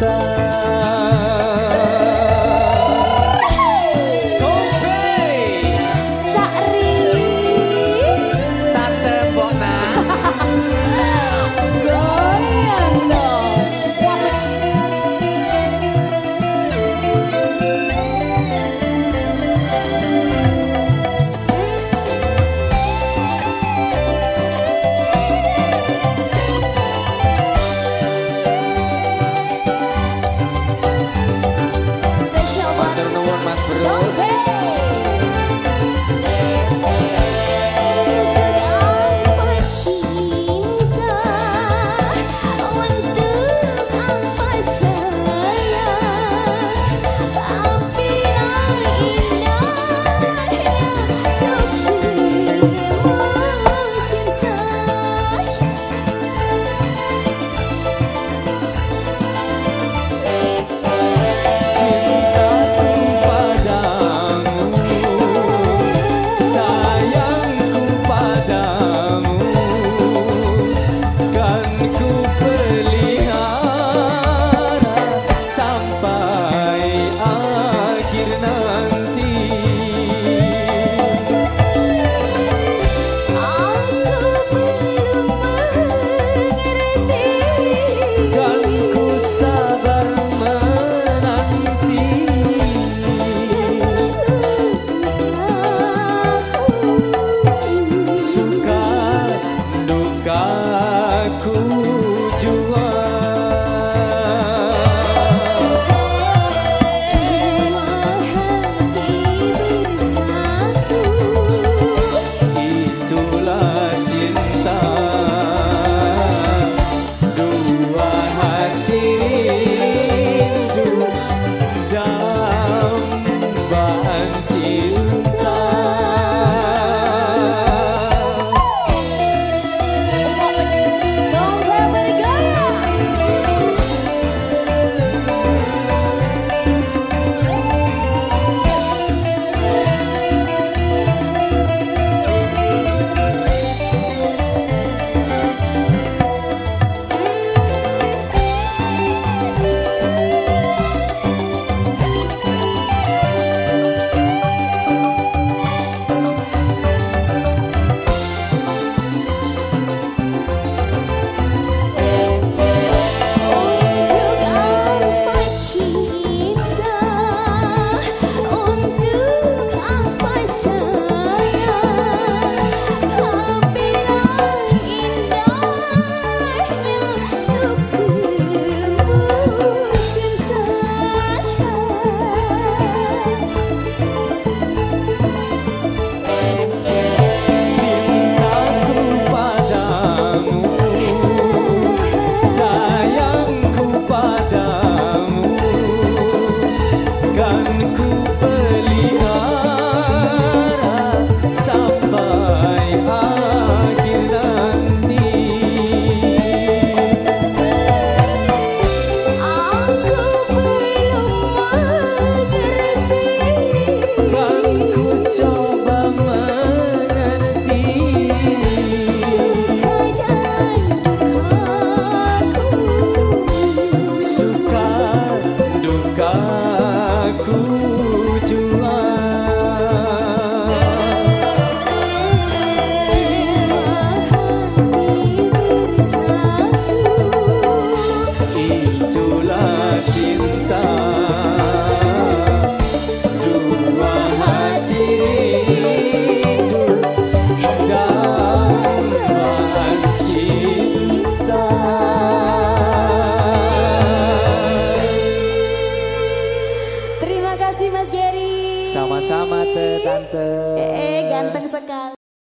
está. pecado.